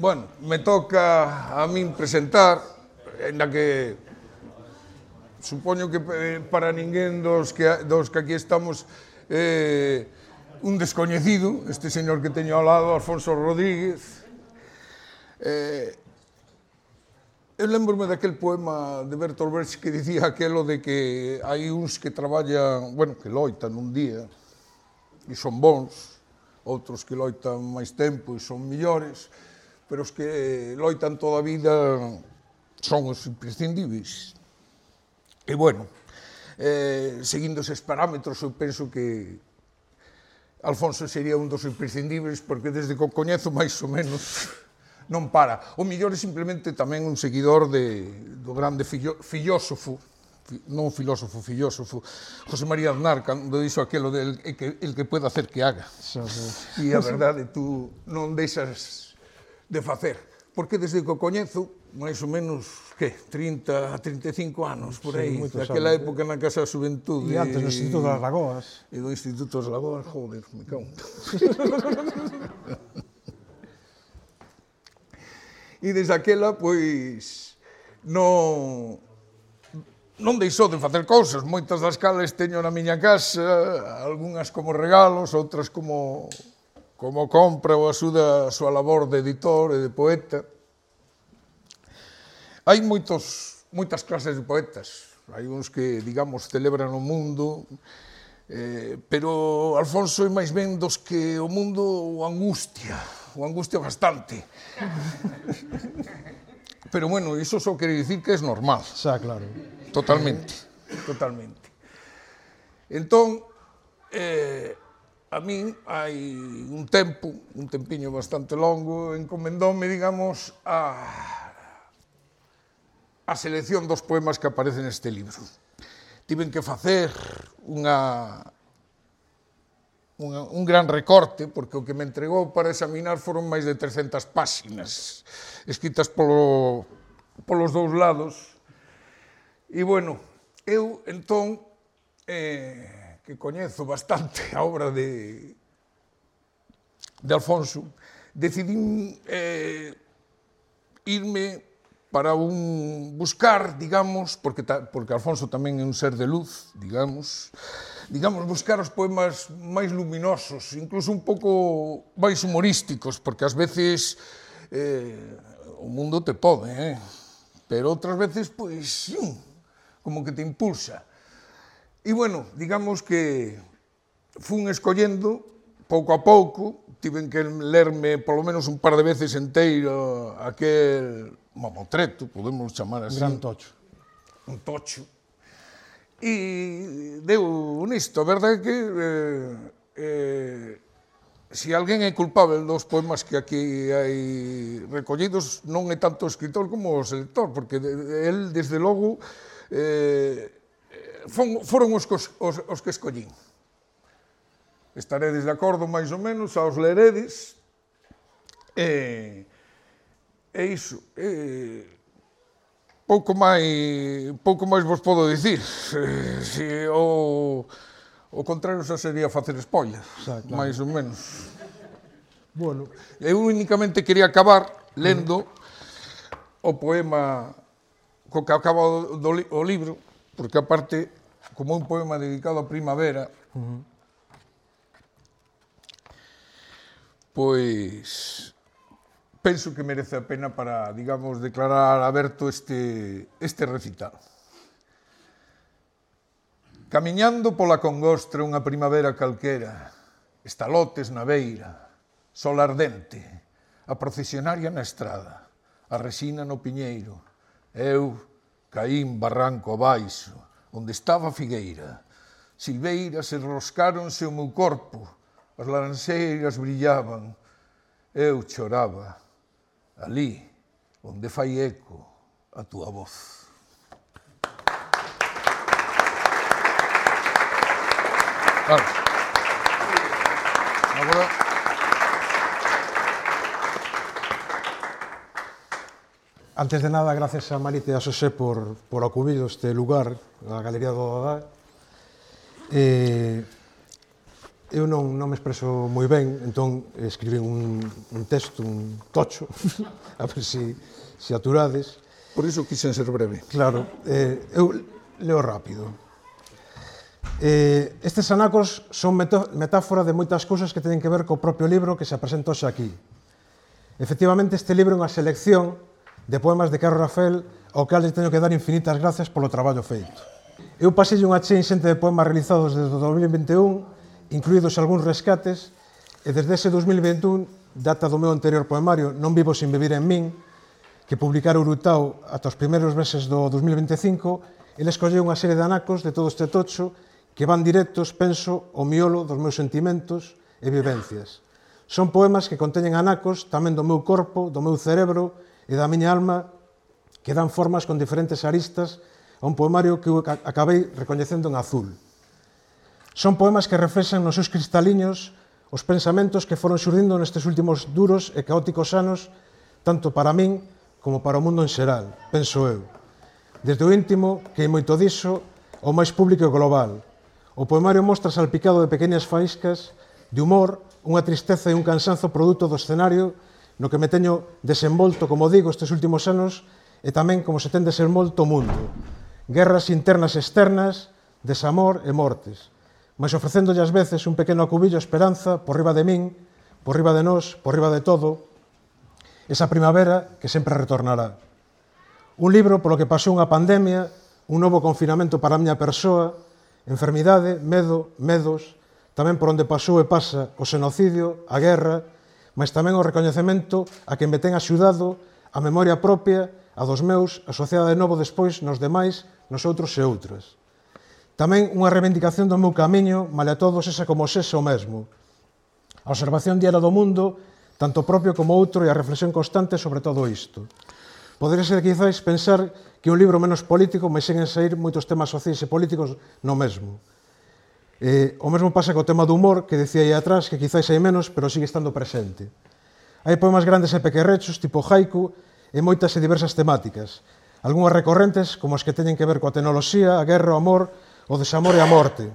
Bueno, me toca a min presentar, en la que supoño que eh, para ninguén dos que, dos que aquí estamos eh, un descoñecido, este señor que teño ao lado, Alfonso Rodríguez. Eh, eu lembro-me daquel poema de Bertolt Brecht que dicía aquelo de que hai uns que traballan, bueno, que loitan un día e son bons, outros que loitan máis tempo e son millores, pero os que loitan toda a vida son os imprescindíveis. E bueno, eh, seguindo eses parámetros, eu penso que Alfonso sería un dos imprescindíveis porque desde que o coñezo máis ou menos non para. O millor é simplemente tamén un seguidor de, do grande fillo, filósofo, non filósofo, filósofo, José María Aznar, cando dixo aquilo del de el que, el que pueda hacer que haga. E a verdade, tú non deixas de facer. Porque desde que o coñezo, máis ou menos, que, 30 a 35 anos, por aí, sí, daquela sabe. época na Casa da Juventude. E antes no Instituto das Lagoas. E do Instituto das Lagoas, joder, me cago. e desde aquela, pois, non non deixou de facer cousas, moitas das cales teño na miña casa, algunhas como regalos, outras como como compra ou axuda a súa labor de editor e de poeta. Hai moitos, moitas clases de poetas. Hai uns que, digamos, celebran o mundo, eh, pero Alfonso é máis ben dos que o mundo o angustia, o angustia bastante. Pero bueno, iso só quere dicir que é normal. Xa, claro. Totalmente, totalmente. Entón, eh, a min hai un tempo, un tempiño bastante longo, encomendoume, digamos, a, a selección dos poemas que aparecen neste libro. Tiven que facer unha, unha, un gran recorte, porque o que me entregou para examinar foron máis de 300 páxinas, escritas polo, polos dous lados. E, bueno, eu, entón, eh, que coñezo bastante a obra de, de Alfonso, decidín eh, irme para un buscar, digamos, porque, ta, porque Alfonso tamén é un ser de luz, digamos, digamos, buscar os poemas máis luminosos, incluso un pouco máis humorísticos, porque ás veces eh, o mundo te pode, eh? pero outras veces, pois, pues, como que te impulsa. E bueno, digamos que fun escollendo pouco a pouco, tiven que lerme polo menos un par de veces enteiro aquel mamotreto, podemos chamar así. Gran tocho. Un tocho. E deu un isto, a verdade que eh, eh, se si alguén é culpable dos poemas que aquí hai recollidos, non é tanto o escritor como o selector, porque el, desde logo, eh, fon, foron os, os, os que escollín. Estaredes de acordo, máis ou menos, aos leredes, e, e iso, e, pouco máis pouco máis vos podo dicir. Se, o, o contrario xa sería facer spoiler, claro. máis ou menos. Bueno. Eu únicamente quería acabar lendo o poema co que acaba o, do, o libro, porque aparte, como un poema dedicado a primavera, uh -huh. pois penso que merece a pena para, digamos, declarar aberto este, este recital. Camiñando pola congostra unha primavera calquera, estalotes na beira, sol ardente, a procesionaria na estrada, a resina no piñeiro, eu Caín barranco abaixo, onde estaba a figueira. Silveiras enroscáronse o meu corpo, as laranxeiras brillaban, eu choraba, ali, onde fai eco a túa voz. Claro. Agora... Antes de nada, gracias a Marite e a Xosé por, por acudir a este lugar, a Galería do Dadá. Eh, eu non, non me expreso moi ben, entón escribí un, un texto, un tocho, a ver se si, si aturades. Por iso quixen ser breve. Claro, eh, eu leo rápido. Eh, estes anacos son metáfora de moitas cousas que teñen que ver co propio libro que se presenta hoxe aquí. Efectivamente, este libro é unha selección de poemas de Carlos Rafael, ao cal lle teño que dar infinitas gracias polo traballo feito. Eu pasei unha chea xente de poemas realizados desde o 2021, incluídos algúns rescates, e desde ese 2021, data do meu anterior poemario Non vivo sin vivir en min, que publicara Urutau ata os primeiros meses do 2025, ele escolleu unha serie de anacos de todo este tocho que van directos, penso, ao miolo dos meus sentimentos e vivencias. Son poemas que conteñen anacos tamén do meu corpo, do meu cerebro e da miña alma que dan formas con diferentes aristas a un poemario que eu acabei recoñecendo en azul. Son poemas que reflexan nos seus cristaliños os pensamentos que foron xurdindo nestes últimos duros e caóticos anos, tanto para min como para o mundo en xeral, penso eu. Desde o íntimo, que é moito diso, ao máis público e global. O poemario mostra salpicado de pequenas faíscas, de humor, unha tristeza e un cansanzo produto do escenario no que me teño desenvolto, como digo, estes últimos anos, e tamén como se ten desenvolto o mundo. Guerras internas e externas, desamor e mortes, mas ofrecéndolle ás veces un pequeno acubillo esperanza por riba de min, por riba de nós, por riba de todo, esa primavera que sempre retornará. Un libro polo que pasou unha pandemia, un novo confinamento para a miña persoa, enfermidade, medo, medos, tamén por onde pasou e pasa o xenocidio, a guerra, mas tamén o recoñecemento a quen me ten axudado, a memoria propia, a dos meus, asociada de novo despois nos demais, nos outros e outras. Tamén unha reivindicación do meu camiño, male a todos esa como sexa o mesmo. A observación diaria do mundo, tanto propio como outro, e a reflexión constante sobre todo isto. Podería ser, quizáis, pensar que un libro menos político, mas seguen sair moitos temas sociais e políticos no mesmo. Eh, o mesmo pasa co tema do humor, que decía aí atrás, que quizáis hai menos, pero sigue estando presente. Hai poemas grandes e pequerrechos, tipo haiku, e moitas e diversas temáticas. Algúnas recorrentes, como as que teñen que ver coa tecnoloxía, a guerra, o amor, o desamor e a morte.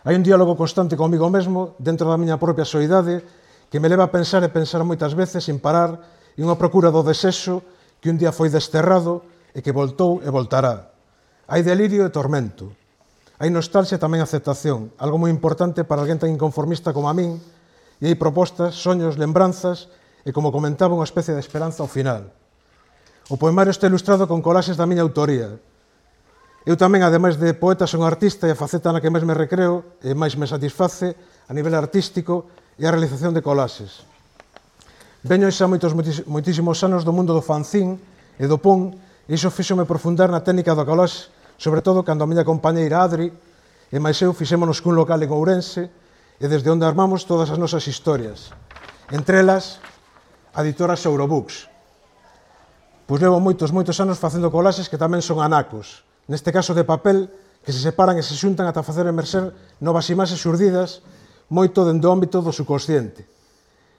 Hai un diálogo constante comigo mesmo, dentro da miña propia soidade, que me leva a pensar e pensar moitas veces sin parar e unha procura do desexo que un día foi desterrado e que voltou e voltará. Hai delirio e tormento Hai nostalgia e tamén aceptación, algo moi importante para alguén tan inconformista como a min, e hai propostas, soños, lembranzas e, como comentaba, unha especie de esperanza ao final. O poemario está ilustrado con colaxes da miña autoría. Eu tamén, ademais de poeta, son artista e a faceta na que máis me recreo e máis me satisface a nivel artístico e a realización de colaxes. Veño xa moitos moitísimos anos do mundo do fanzín e do pon, e iso fíxome profundar na técnica do colaxe sobre todo cando a miña compañeira Adri e máis eu fixémonos cun local en Ourense e desde onde armamos todas as nosas historias. Entre elas, a editora Sourobooks. Pois levo moitos, moitos anos facendo colaxes que tamén son anacos, neste caso de papel, que se separan e se xuntan ata facer emerxer novas imaxes surdidas moito dentro do ámbito do subconsciente.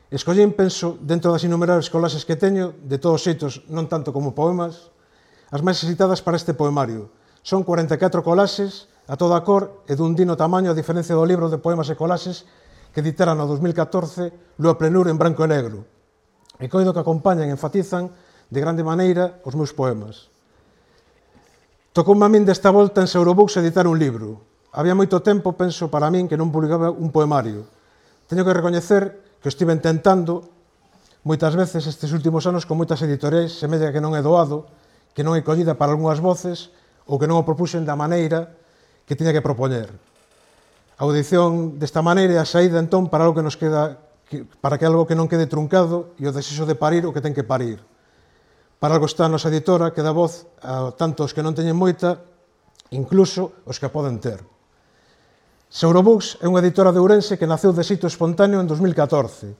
Escollín, penso, dentro das innumerables colaxes que teño, de todos xeitos, non tanto como poemas, as máis excitadas para este poemario, Son 44 colaxes a toda cor e dun dino tamaño a diferencia do libro de poemas e colaxes que editara no 2014 Lua Plenur en branco e negro. E coido que acompañan e enfatizan de grande maneira os meus poemas. Tocoume a min desta volta en Seurobooks editar un libro. Había moito tempo, penso, para min que non publicaba un poemario. Teño que recoñecer que estive intentando moitas veces estes últimos anos con moitas editoriais, semella que non é doado, que non é collida para algunhas voces, ou que non o propuxen da maneira que tiña que propoñer. A audición desta maneira e a saída entón para algo que nos queda para que algo que non quede truncado e o desexo de parir o que ten que parir. Para algo está a nosa editora que dá voz a tanto os que non teñen moita, incluso os que a poden ter. Seurobooks é unha editora de Ourense que naceu de xeito espontáneo en 2014,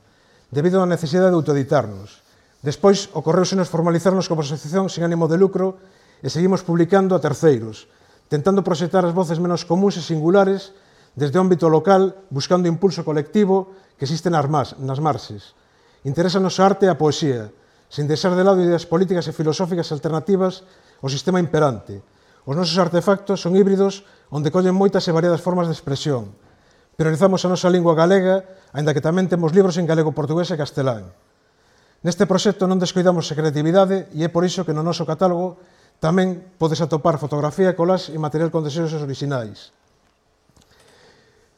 debido á necesidade de autoeditarnos. Despois, ocorreusenos formalizarnos como asociación sin ánimo de lucro e seguimos publicando a terceiros, tentando proxectar as voces menos comuns e singulares desde o ámbito local, buscando impulso colectivo que existe nas, mas, nas marxes. Interésanos a arte e a poesía, sin deixar de lado ideas políticas e filosóficas alternativas ao sistema imperante. Os nosos artefactos son híbridos onde collen moitas e variadas formas de expresión. Priorizamos a nosa lingua galega, aínda que tamén temos libros en galego, portugués e castelán. Neste proxecto non descuidamos a creatividade e é por iso que no noso catálogo Tamén podes atopar fotografía, colas e material con desexos orixinais.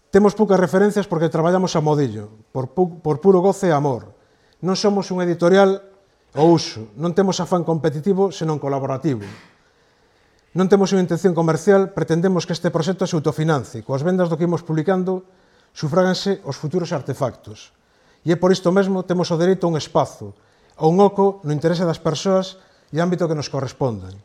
Temos poucas referencias porque traballamos a modillo, por, pu por puro goce e amor. Non somos un editorial ao uso, non temos afán competitivo, senón colaborativo. Non temos unha intención comercial, pretendemos que este proxecto se autofinance, coas vendas do que imos publicando, sufráganse os futuros artefactos. E é por isto mesmo temos o dereito a un espazo, a un oco no interese das persoas e ámbito que nos correspondan.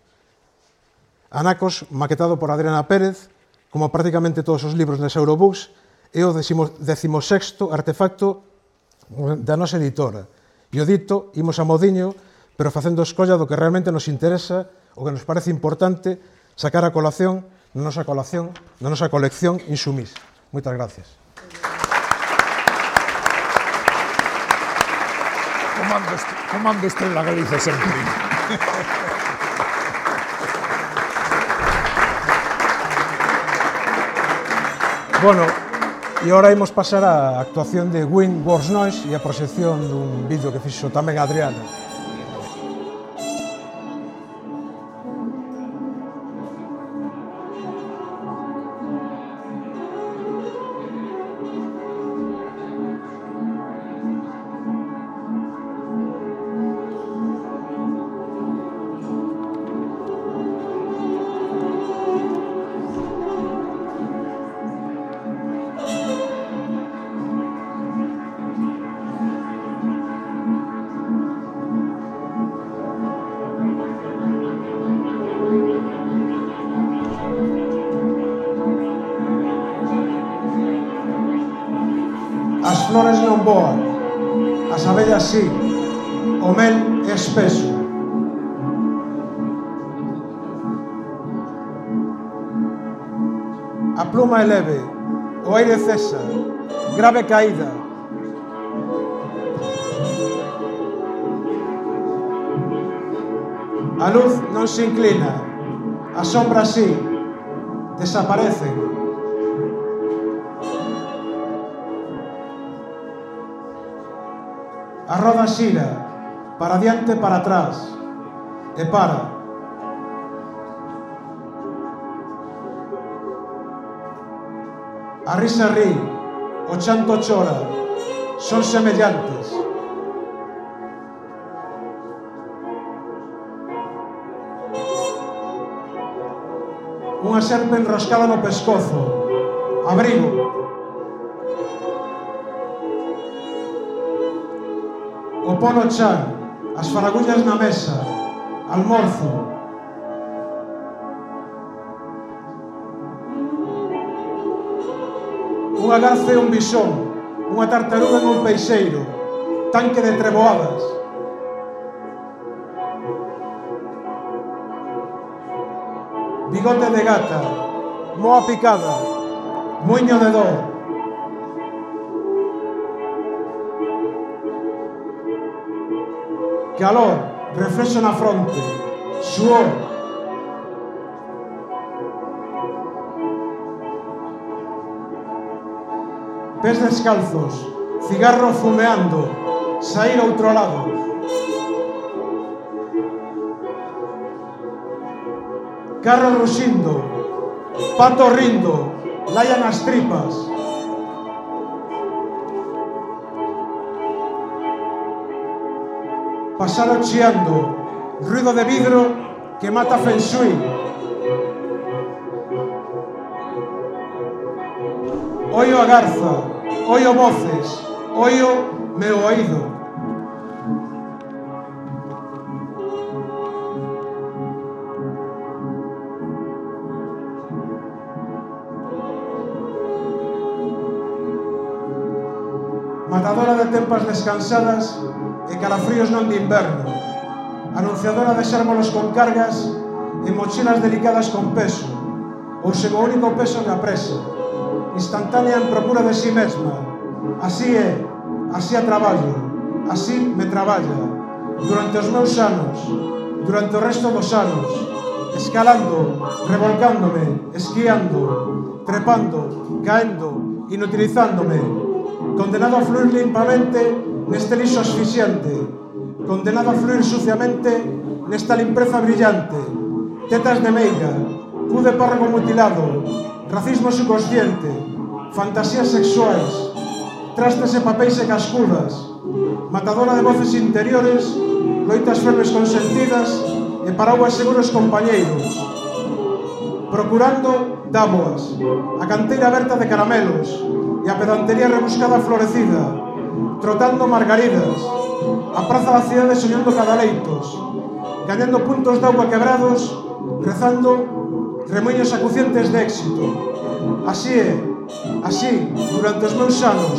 Anacos, maquetado por Adriana Pérez, como prácticamente todos os libros nas Eurobooks, é o decimosexto artefacto da nosa editora. E o dito, imos a modiño, pero facendo escolla do que realmente nos interesa, o que nos parece importante, sacar a colación na nosa colación, na nosa colección Insumís. Moitas gracias. Comando, comando Estrela Galicia sempre. Bueno, e agora imos pasar á actuación de Win Wars Noise e a proxección dun vídeo que fixo tamén Adriana. As flores non voan, as abellas sí, o mel é espeso. A pluma é leve, o aire cesa, grave caída. A luz non se inclina, a sombra sí, desaparecen. A roda xira, para diante, para atrás, e para. A risa ri, o chanto chora, son semellantes. Unha serpe enroscada no pescozo, abrigo, pono chan, as faragullas na mesa, almorzo, unha garce e un bisón, unha tartaruga en un peixeiro, tanque de treboadas. Bigote de gata, moa picada, muiño de dor, calor, refrescia na fronte, suor. Pés descalzos, cigarro fumeando, sair a outro lado. Carro ruxindo, pato rindo, laian as tripas. pasar chiando, ruido de vidro que mata Feng Shui. Oio a garza, oio voces, oio meu oído. roupas descansadas e calafríos non de inverno, anunciadora de xérmolos con cargas e mochilas delicadas con peso, ou sen o único peso na presa, instantánea en procura de si sí mesma. Así é, así a traballo, así me traballa, durante os meus anos, durante o resto dos anos, escalando, revolcándome, esquiando, trepando, caendo, inutilizándome, condenado a fluir limpamente neste lixo asfixiante, condenado a fluir suciamente nesta limpreza brillante, tetas de meiga, cu de párrago mutilado, racismo subconsciente, fantasías sexuais, trastes e papéis e cascudas, matadora de voces interiores, loitas fermes consentidas e paraguas seguros compañeiros, procurando dáboas, a canteira aberta de caramelos, e a pedantería rebuscada florecida, trotando margaridas, a praza da cidade soñando cadaleitos, gañando puntos de agua quebrados, rezando remoños acucientes de éxito. Así é, así, durante os meus anos,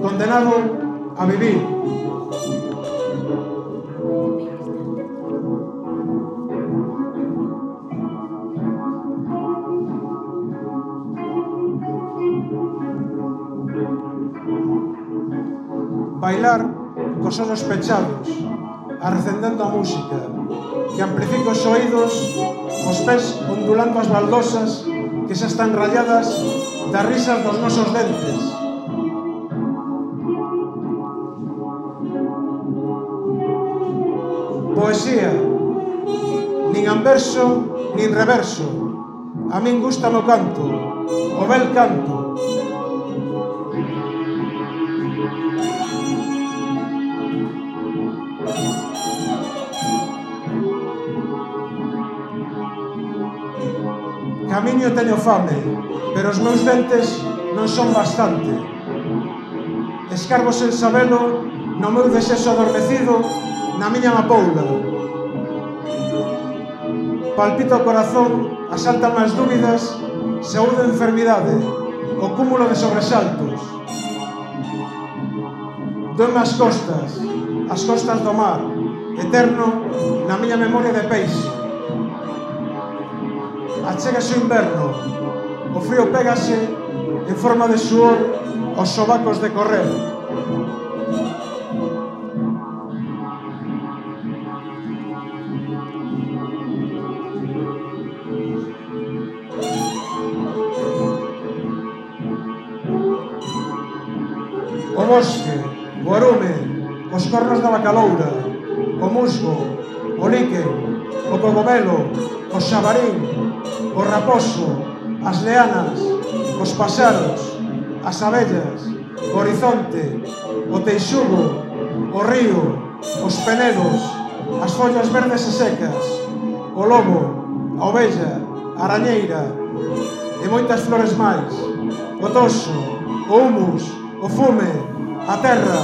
condenado a vivir bailar cos olhos pechados, arrecendendo a música, que amplifica os oídos, os pés ondulando as baldosas que xa están rayadas das risas dos nosos dentes. Poesía, nin anverso, nin reverso. A min gusta o canto, o bel canto, Camiño teño fame, pero os meus dentes non son bastante. Escargo sen sabelo, no meu desexo adormecido, na miña mapoula. Palpita o corazón, asaltan as dúbidas, saúde enfermidade, o cúmulo de sobresaltos. Doeme as costas, as costas do mar, eterno na miña memoria de peixe. Achégase o inverno. O frío pégase en forma de suor aos sobacos de correr. O bosque, o arume, os cornos da bacaloura, o musgo, o líquen, o cogomelo, o xabarín, o raposo, as leanas, os pasaros, as abellas, o horizonte, o teixugo, o río, os penedos, as follas verdes e secas, o lobo, a ovella, a arañeira, e moitas flores máis, o toso, o humus, o fume, a terra,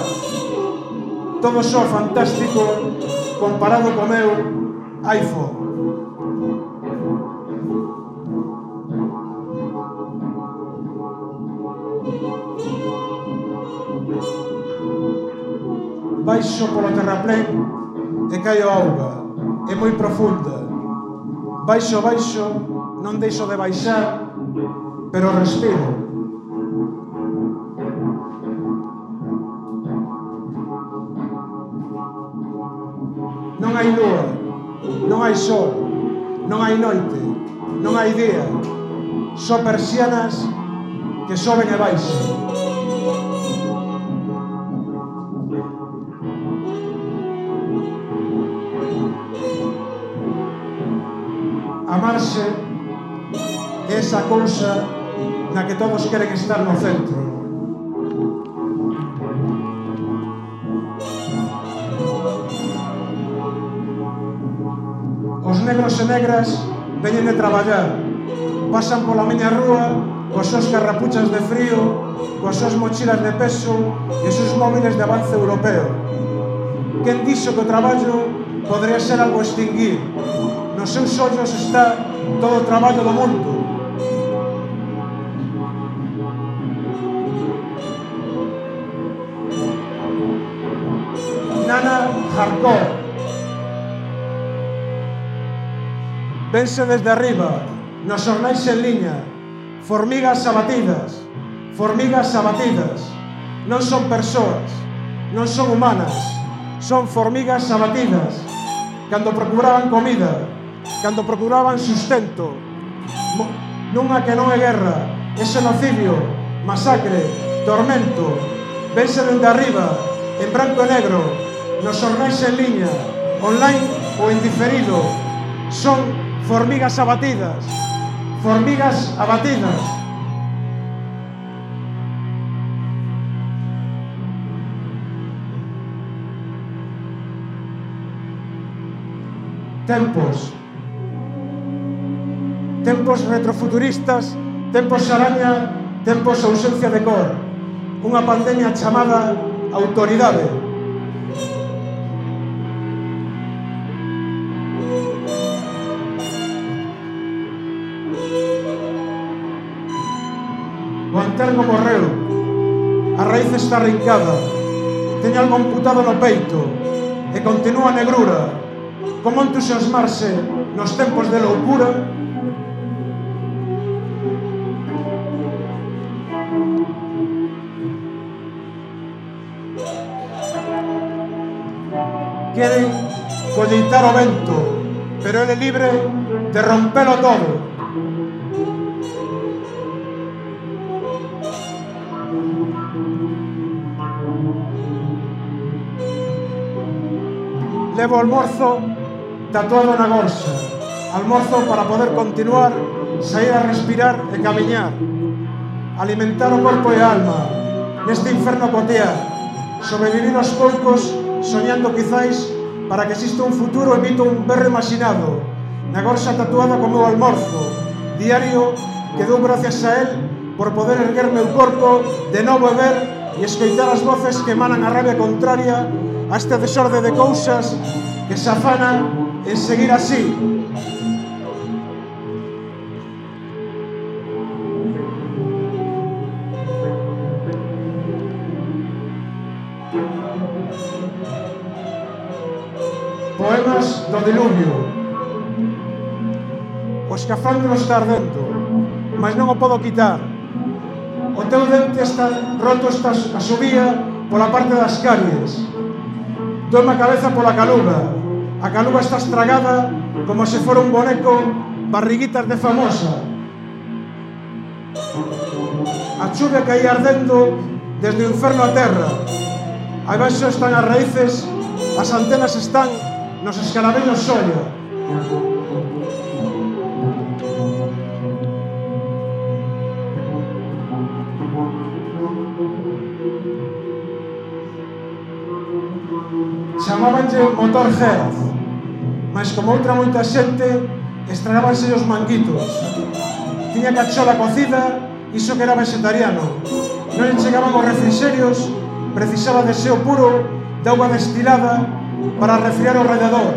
todo só fantástico comparado co meu iPhone. baixo polo terraplén e caio a auga. É moi profunda. Baixo, baixo, non deixo de baixar, pero respiro. Non hai lúa, non hai sol, non hai noite, non hai día, só persianas que soben e baixan. tomarse esa cousa na que todos queren estar no centro. Os negros e negras veñen de traballar, pasan pola miña rúa coas seus carrapuchas de frío, coas seus mochilas de peso e os seus móviles de avance europeo. Quen dixo que o traballo podría ser algo extinguido, Nos seus ollos está todo o traballo do mundo. Nana Jarkov. Vense desde arriba, nos xornais en liña, formigas abatidas, formigas abatidas. Non son persoas, non son humanas, son formigas abatidas. Cando procuraban comida, cando procuraban sustento. Nunha que non é guerra, é xenocidio, masacre, tormento, vense dende arriba, en branco e negro, nos ornais en liña, online ou en diferido, son formigas abatidas, formigas abatidas. tempos tempos retrofuturistas, tempos araña, tempos ausencia de cor, unha pandemia chamada autoridade. O antergo morreu, a raíz está rincada, teña algo amputado no peito, e continúa negrura, como entusiasmarse nos tempos de loucura queren colleitar o vento, pero ele libre de rompelo todo. Levo o almorzo tatuado na gorxa, almorzo para poder continuar, sair a respirar e camiñar, alimentar o corpo e a alma, neste inferno cotiá, sobrevivir aos poucos soñando quizáis para que exista un futuro emito un berro imaginado na gorxa tatuada como o almorzo diario que dou gracias a él por poder erguer meu corpo de novo e ver e escoitar as voces que emanan a rabia contraria a este desorde de cousas que se afanan en seguir así. diluvio. O escafandro está ardendo, mas non o podo quitar. O teu dente está roto está a subía pola parte das caries. Dorme a cabeza pola caluga. A caluga está estragada como se fora un boneco barriguitas de famosa. A chuvia caía ardendo desde o inferno a terra. Abaixo están as raíces, as antenas están nos escaravellos sollo. Chamábanlle motor Head, mas como outra moita xente, estragábanse os manguitos. Tiña cachola cocida, iso que era vegetariano. Non lle chegaban os refrixerios, precisaba de seo puro, de auga destilada, para resfriar o rededor.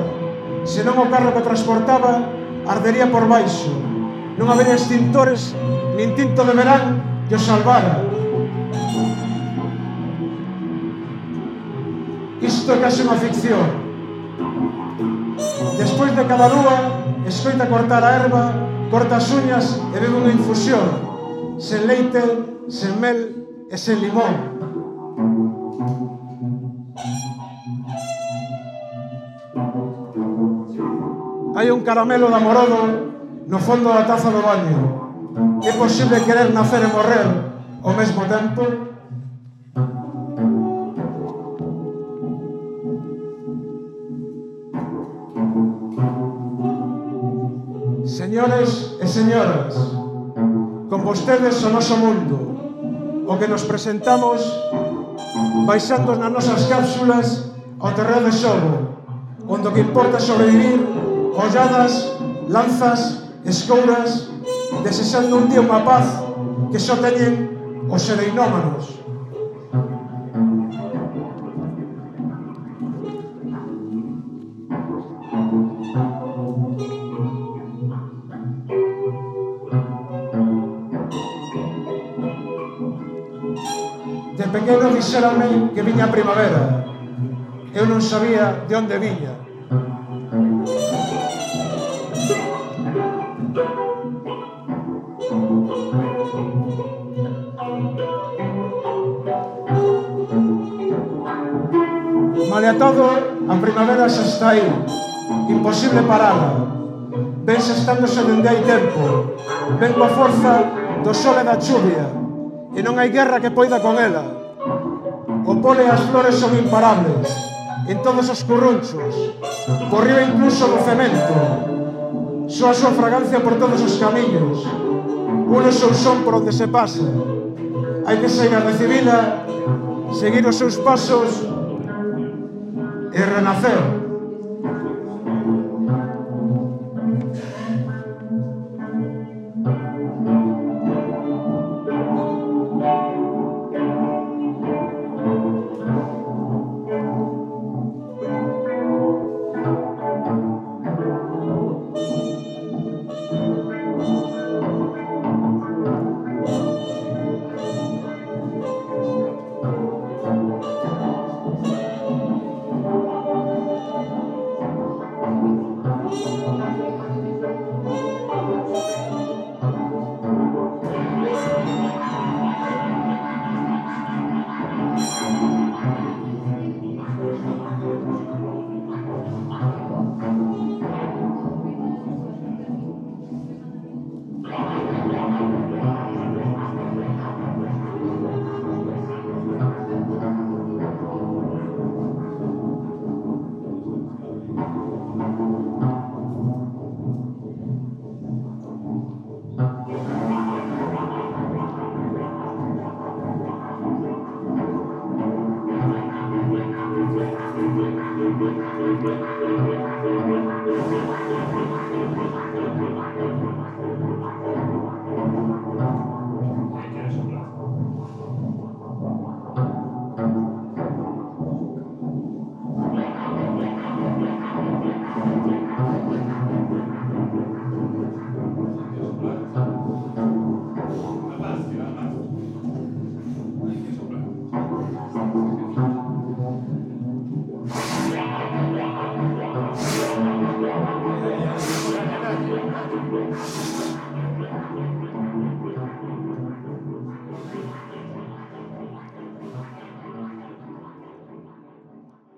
Senón o carro que transportaba ardería por baixo. Non habería extintores, nin tinto de verán que o salvara. Isto é case unha ficción. Despois de cada lúa, escoita cortar a erva, corta as uñas e bebe unha infusión, sen leite, sen mel e sen limón. hai un caramelo de amorodo no fondo da taza do baño. É posible querer nacer e morrer ao mesmo tempo? Señores e señoras, con vostedes o noso mundo, o que nos presentamos baixando nas nosas cápsulas ao terreo de xogo, onde o que importa sobrevivir jolladas, lanzas, escouras, desexando un día unha paz que só teñen os sereinómanos. De pequeno dixéronme que viña a primavera. Eu non sabía de onde viña. Malia todo, a primavera xa está aí, imposible parala. Ven xestándose dende hai tempo, ven coa forza do sol e da chuvia, e non hai guerra que poida con ela. O pole e as flores son imparables, en todos os currunchos, corrió incluso no cemento, soa súa fragancia por todos os camiños, o seu son por onde se pasa, hai que seguir a recibila, seguir os seus pasos É renascer.